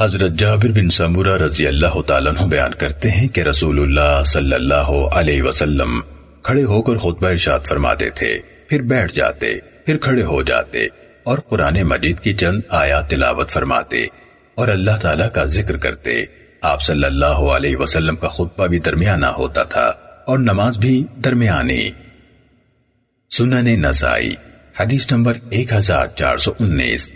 حضرت جابر بن سمورہ رضی اللہ تعالیٰ عنہ بیان کرتے ہیں کہ رسول اللہ صلی اللہ علیہ وسلم کھڑے ہو کر خطبہ ارشاد فرماتے تھے، پھر بیٹھ جاتے، پھر کھڑے ہو جاتے اور قرآن مجید کی چند آیات تلاوت فرماتے اور اللہ تعالیٰ کا ذکر کرتے۔ آپ صلی اللہ علیہ وسلم کا خطبہ بھی درمیانہ ہوتا تھا اور نماز بھی درمیانی۔ سنن نسائی، حدیث نمبر ایک ہزار چار سو انیس۔